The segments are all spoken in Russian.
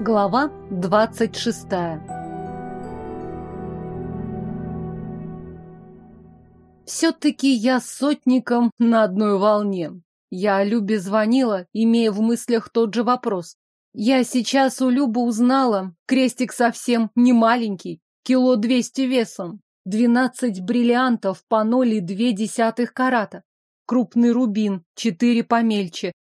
Глава двадцать шестая Все-таки я с сотником на одной волне. Я Любе звонила, имея в мыслях тот же вопрос. Я сейчас у Любы узнала, крестик совсем не маленький, кило двести весом, двенадцать бриллиантов по ноль две десятых карата, крупный рубин, четыре помельче,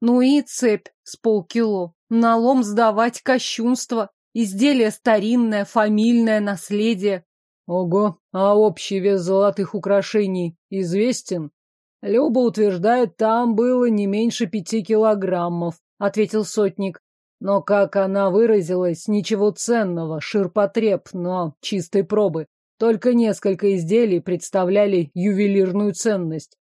ну и цепь с полкило. Налом сдавать кощунство, изделие старинное, фамильное, наследие. Ого, а общий вес золотых украшений известен? Люба утверждает, там было не меньше пяти килограммов, ответил сотник. Но, как она выразилась, ничего ценного, ширпотреб, но чистой пробы. Только несколько изделий представляли ювелирную ценность.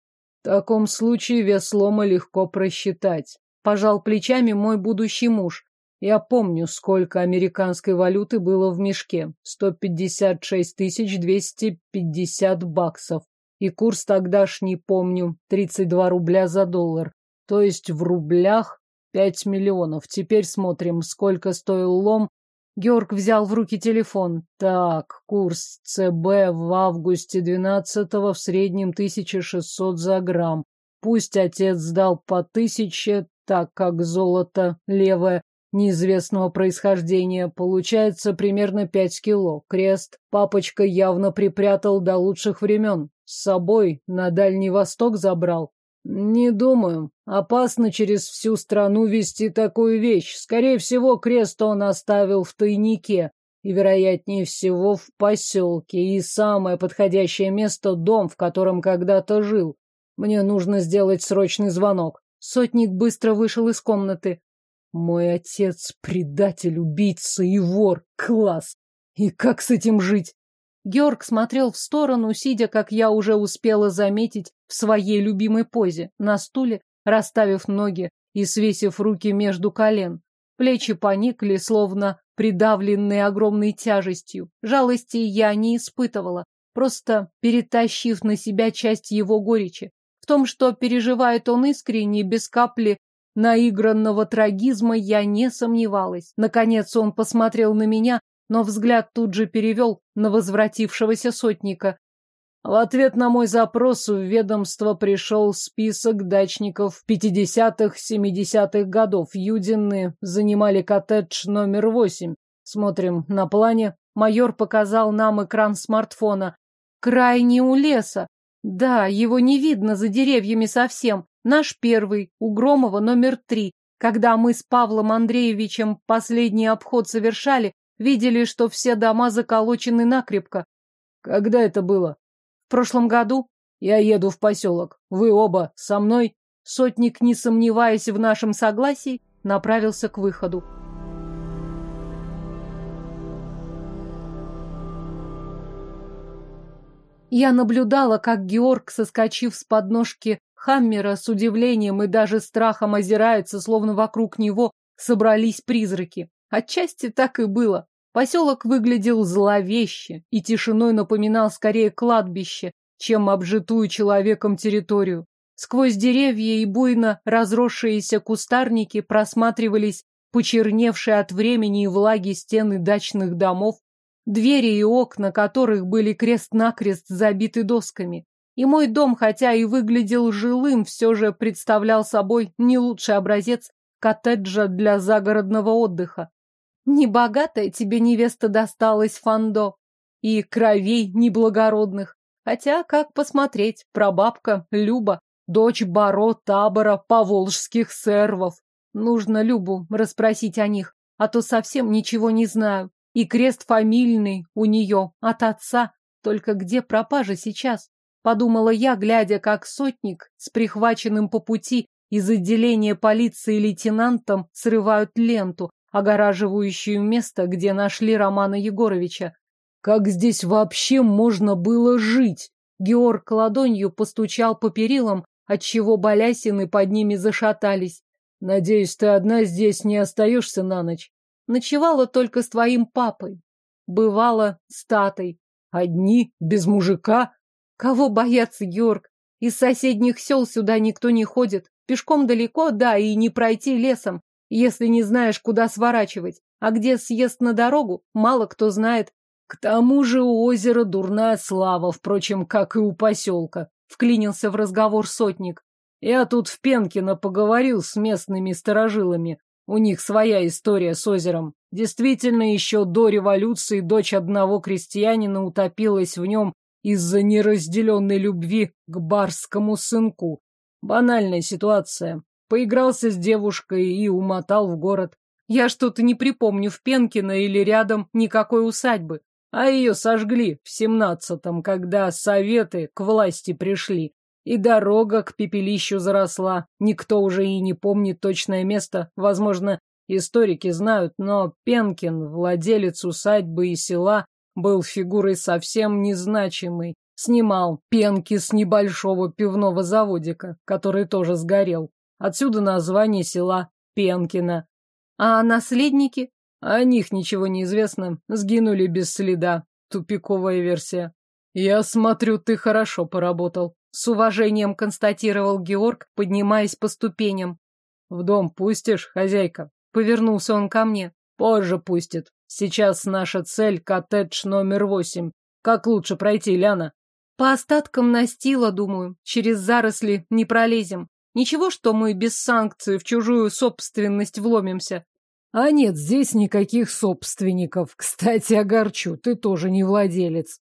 В таком случае вес лома легко просчитать. Пожал плечами мой будущий муж. Я помню, сколько американской валюты было в мешке. 156 тысяч 250 баксов. И курс тогдашний помню. 32 рубля за доллар. То есть в рублях 5 миллионов. Теперь смотрим, сколько стоил лом. Георг взял в руки телефон. Так, курс ЦБ в августе 12-го в среднем 1600 за грамм. Пусть отец сдал по тысяче, так как золото левое неизвестного происхождения получается примерно пять кило. Крест папочка явно припрятал до лучших времен. С собой на Дальний Восток забрал. Не думаю. Опасно через всю страну вести такую вещь. Скорее всего, крест он оставил в тайнике. И, вероятнее всего, в поселке. И самое подходящее место — дом, в котором когда-то жил. Мне нужно сделать срочный звонок. Сотник быстро вышел из комнаты. Мой отец — предатель, убийца и вор. Класс! И как с этим жить? Георг смотрел в сторону, сидя, как я уже успела заметить, в своей любимой позе, на стуле, расставив ноги и свесив руки между колен. Плечи поникли, словно придавленные огромной тяжестью. Жалости я не испытывала, просто перетащив на себя часть его горечи том, что переживает он искренне, без капли наигранного трагизма, я не сомневалась. Наконец он посмотрел на меня, но взгляд тут же перевел на возвратившегося сотника. В ответ на мой запрос в ведомство пришел список дачников 50-х, 70-х годов. Юдины занимали коттедж номер 8. Смотрим на плане. Майор показал нам экран смартфона. Крайне у леса. Да, его не видно за деревьями совсем. Наш первый, у Громова номер три. Когда мы с Павлом Андреевичем последний обход совершали, видели, что все дома заколочены накрепко. Когда это было? В прошлом году. Я еду в поселок. Вы оба со мной. Сотник, не сомневаясь в нашем согласии, направился к выходу. Я наблюдала, как Георг, соскочив с подножки Хаммера, с удивлением и даже страхом озирается, словно вокруг него собрались призраки. Отчасти так и было. Поселок выглядел зловеще и тишиной напоминал скорее кладбище, чем обжитую человеком территорию. Сквозь деревья и буйно разросшиеся кустарники просматривались почерневшие от времени и влаги стены дачных домов, двери и окна которых были крест-накрест забиты досками. И мой дом, хотя и выглядел жилым, все же представлял собой не лучший образец коттеджа для загородного отдыха. Небогатая тебе невеста досталась, Фандо, и кровей неблагородных. Хотя, как посмотреть, прабабка Люба, дочь баро табора поволжских сервов. Нужно Любу расспросить о них, а то совсем ничего не знаю. И крест фамильный у нее от отца. Только где пропажа сейчас? Подумала я, глядя, как сотник с прихваченным по пути из отделения полиции лейтенантом срывают ленту, огораживающую место, где нашли Романа Егоровича. Как здесь вообще можно было жить? Георг ладонью постучал по перилам, отчего балясины под ними зашатались. Надеюсь, ты одна здесь не остаешься на ночь. Ночевала только с твоим папой. Бывала с татой. Одни, без мужика. Кого бояться, Георг? Из соседних сел сюда никто не ходит. Пешком далеко, да, и не пройти лесом. если не знаешь, куда сворачивать. А где съезд на дорогу, мало кто знает. К тому же у озера дурная слава, впрочем, как и у поселка. Вклинился в разговор сотник. Я тут в Пенкино поговорил с местными сторожилами. У них своя история с озером. Действительно, еще до революции дочь одного крестьянина утопилась в нем из-за неразделенной любви к барскому сынку. Банальная ситуация. Поигрался с девушкой и умотал в город. Я что-то не припомню в Пенкино или рядом никакой усадьбы. А ее сожгли в семнадцатом, когда советы к власти пришли. И дорога к пепелищу заросла. Никто уже и не помнит точное место. Возможно, историки знают, но Пенкин, владелец усадьбы и села, был фигурой совсем незначимой. Снимал пенки с небольшого пивного заводика, который тоже сгорел. Отсюда название села Пенкино. А наследники? О них ничего не известно. Сгинули без следа. Тупиковая версия. Я смотрю, ты хорошо поработал. С уважением констатировал Георг, поднимаясь по ступеням. В дом пустишь, хозяйка? Повернулся он ко мне. Позже пустит. Сейчас наша цель — коттедж номер восемь. Как лучше пройти, Ляна? По остаткам настила, думаю. Через заросли не пролезем. Ничего, что мы без санкций в чужую собственность вломимся. А нет, здесь никаких собственников. Кстати, огорчу, ты тоже не владелец.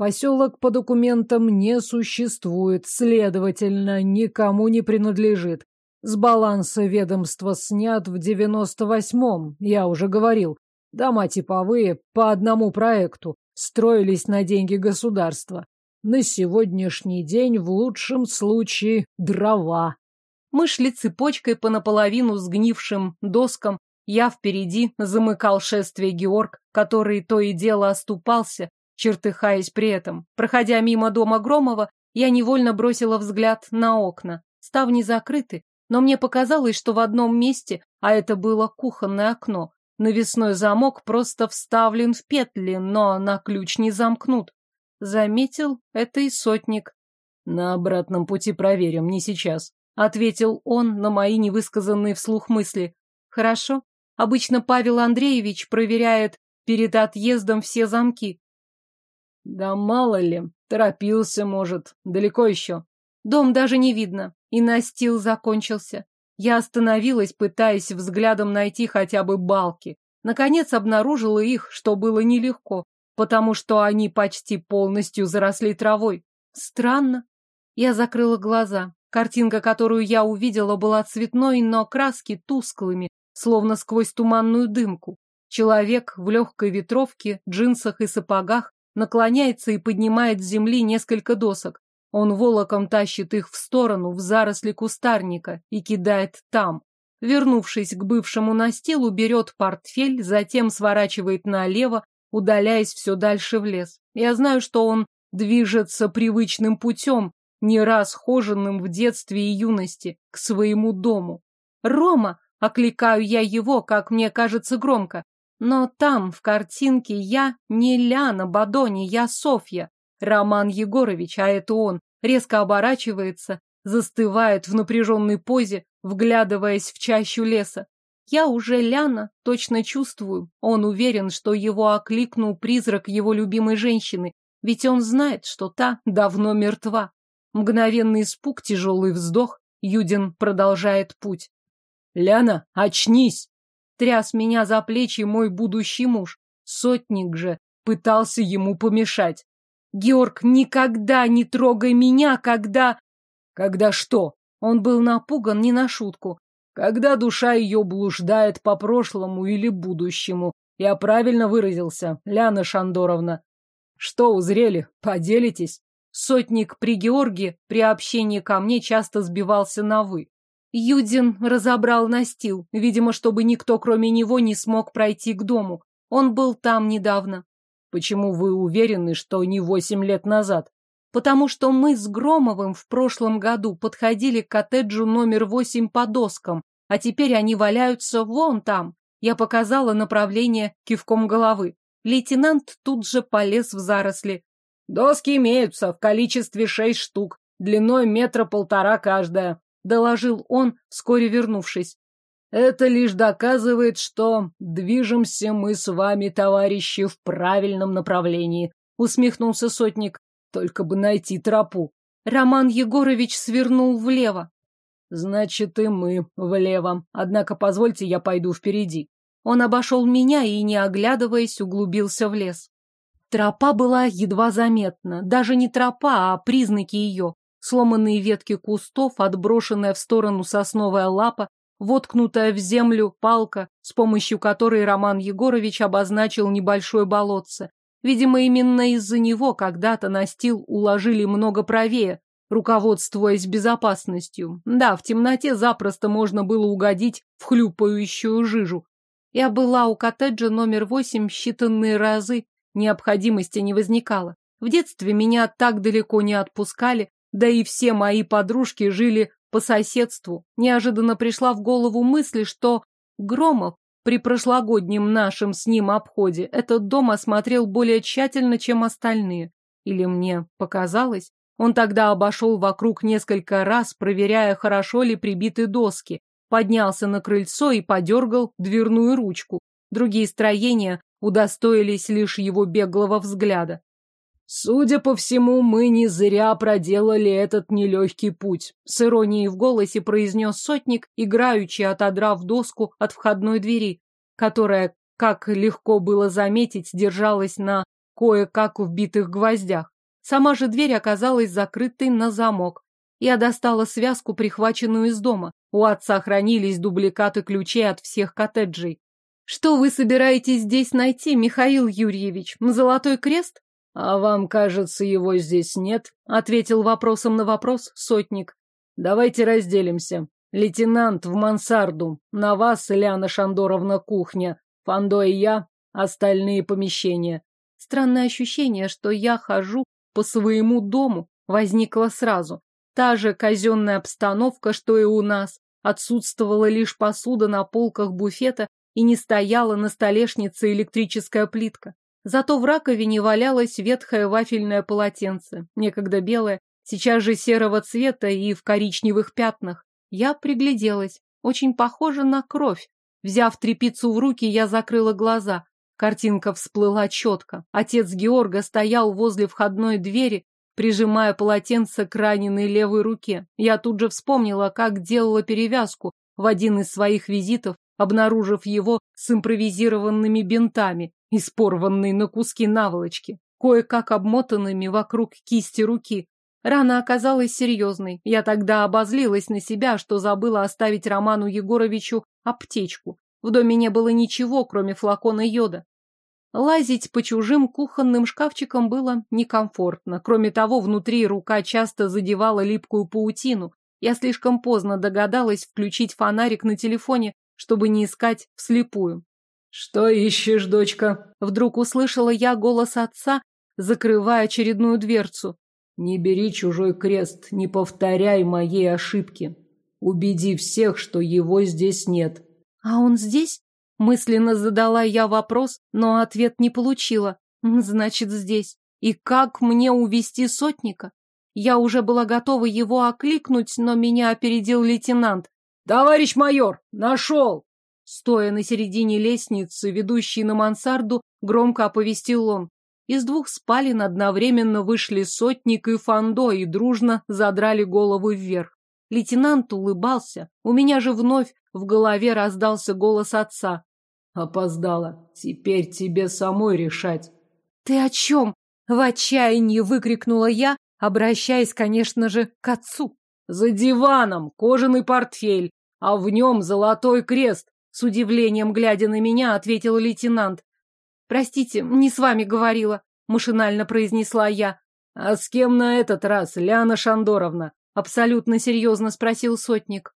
Поселок по документам не существует, следовательно, никому не принадлежит. С баланса ведомства снят в девяносто восьмом, я уже говорил. Дома типовые по одному проекту, строились на деньги государства. На сегодняшний день в лучшем случае дрова. Мы шли цепочкой по наполовину сгнившим доскам. Я впереди замыкал шествие Георг, который то и дело оступался, чертыхаясь при этом. Проходя мимо дома Громова, я невольно бросила взгляд на окна. Ставни закрыты, но мне показалось, что в одном месте, а это было кухонное окно, навесной замок просто вставлен в петли, но на ключ не замкнут. Заметил это и сотник. На обратном пути проверим, не сейчас ответил он на мои невысказанные вслух мысли. Хорошо. Обычно Павел Андреевич проверяет перед отъездом все замки. Да мало ли, торопился, может, далеко еще. Дом даже не видно, и настил закончился. Я остановилась, пытаясь взглядом найти хотя бы балки. Наконец обнаружила их, что было нелегко, потому что они почти полностью заросли травой. Странно. Я закрыла глаза. Картинка, которую я увидела, была цветной, но краски тусклыми, словно сквозь туманную дымку. Человек в легкой ветровке, джинсах и сапогах наклоняется и поднимает с земли несколько досок. Он волоком тащит их в сторону, в заросли кустарника, и кидает там. Вернувшись к бывшему настилу, берет портфель, затем сворачивает налево, удаляясь все дальше в лес. Я знаю, что он движется привычным путем, не раз хоженным в детстве и юности, к своему дому. «Рома!» — окликаю я его, как мне кажется, громко. Но там, в картинке, я не Ляна Бадони, я Софья. Роман Егорович, а это он, резко оборачивается, застывает в напряженной позе, вглядываясь в чащу леса. Я уже Ляна, точно чувствую. Он уверен, что его окликнул призрак его любимой женщины, ведь он знает, что та давно мертва. Мгновенный испуг, тяжелый вздох. Юдин продолжает путь. «Ляна, очнись!» Тряс меня за плечи мой будущий муж. Сотник же пытался ему помешать. «Георг, никогда не трогай меня, когда...» «Когда что?» Он был напуган не на шутку. «Когда душа ее блуждает по прошлому или будущему. Я правильно выразился, Ляна Шандоровна. Что узрели? Поделитесь?» Сотник при Георге при общении ко мне часто сбивался на «вы». Юдин разобрал настил, видимо, чтобы никто, кроме него, не смог пройти к дому. Он был там недавно. Почему вы уверены, что не восемь лет назад? Потому что мы с Громовым в прошлом году подходили к коттеджу номер восемь по доскам, а теперь они валяются вон там. Я показала направление кивком головы. Лейтенант тут же полез в заросли. Доски имеются в количестве шесть штук, длиной метра полтора каждая, доложил он, вскоре вернувшись. Это лишь доказывает, что движемся мы с вами, товарищи, в правильном направлении, усмехнулся сотник. Только бы найти тропу. Роман Егорович свернул влево. Значит, и мы влево. Однако позвольте, я пойду впереди. Он обошел меня и, не оглядываясь, углубился в лес. Тропа была едва заметна. Даже не тропа, а признаки ее. Сломанные ветки кустов, отброшенная в сторону сосновая лапа, воткнутая в землю палка, с помощью которой Роман Егорович обозначил небольшое болотце. Видимо, именно из-за него когда-то настил уложили много правее, руководствуясь безопасностью. Да, в темноте запросто можно было угодить в хлюпающую жижу. Я была у коттеджа номер восемь считанные разы, необходимости не возникало. В детстве меня так далеко не отпускали, да и все мои подружки жили по соседству. Неожиданно пришла в голову мысль, что Громов при прошлогоднем нашем с ним обходе этот дом осмотрел более тщательно, чем остальные. Или мне показалось? Он тогда обошел вокруг несколько раз, проверяя, хорошо ли прибиты доски, поднялся на крыльцо и подергал дверную ручку. Другие строения удостоились лишь его беглого взгляда. Судя по всему, мы не зря проделали этот нелегкий путь, с иронией в голосе произнес сотник, играючи отодрав доску от входной двери, которая, как легко было заметить, держалась на кое-как вбитых гвоздях. Сама же дверь оказалась закрытой на замок. Я достала связку, прихваченную из дома. У отца хранились дубликаты ключей от всех коттеджей. Что вы собираетесь здесь найти, Михаил Юрьевич? Золотой крест? «А вам, кажется, его здесь нет?» — ответил вопросом на вопрос сотник. «Давайте разделимся. Лейтенант в мансарду. На вас, Ляна Шандоровна, кухня. Фандо и я — остальные помещения». Странное ощущение, что я хожу по своему дому, возникло сразу. Та же казенная обстановка, что и у нас. Отсутствовала лишь посуда на полках буфета и не стояла на столешнице электрическая плитка. Зато в раковине валялось ветхое вафельное полотенце, некогда белое, сейчас же серого цвета и в коричневых пятнах. Я пригляделась. Очень похоже на кровь. Взяв трепицу в руки, я закрыла глаза. Картинка всплыла четко. Отец Георга стоял возле входной двери, прижимая полотенце к раненой левой руке. Я тут же вспомнила, как делала перевязку в один из своих визитов, обнаружив его с импровизированными бинтами испорванный на куски наволочки, кое-как обмотанными вокруг кисти руки. Рана оказалась серьезной. Я тогда обозлилась на себя, что забыла оставить Роману Егоровичу аптечку. В доме не было ничего, кроме флакона йода. Лазить по чужим кухонным шкафчикам было некомфортно. Кроме того, внутри рука часто задевала липкую паутину. Я слишком поздно догадалась включить фонарик на телефоне, чтобы не искать вслепую. «Что ищешь, дочка?» Вдруг услышала я голос отца, закрывая очередную дверцу. «Не бери чужой крест, не повторяй моей ошибки. Убеди всех, что его здесь нет». «А он здесь?» Мысленно задала я вопрос, но ответ не получила. «Значит, здесь. И как мне увести сотника?» Я уже была готова его окликнуть, но меня опередил лейтенант. «Товарищ майор, нашел!» Стоя на середине лестницы, ведущей на мансарду, громко оповестил он. Из двух спален одновременно вышли сотник и Фандо и дружно задрали голову вверх. Лейтенант улыбался. У меня же вновь в голове раздался голос отца. «Опоздала. Теперь тебе самой решать». «Ты о чем?» — в отчаянии выкрикнула я, обращаясь, конечно же, к отцу. «За диваном кожаный портфель, а в нем золотой крест. С удивлением, глядя на меня, ответил лейтенант. «Простите, не с вами говорила», — машинально произнесла я. «А с кем на этот раз, Ляна Шандоровна?» — абсолютно серьезно спросил сотник.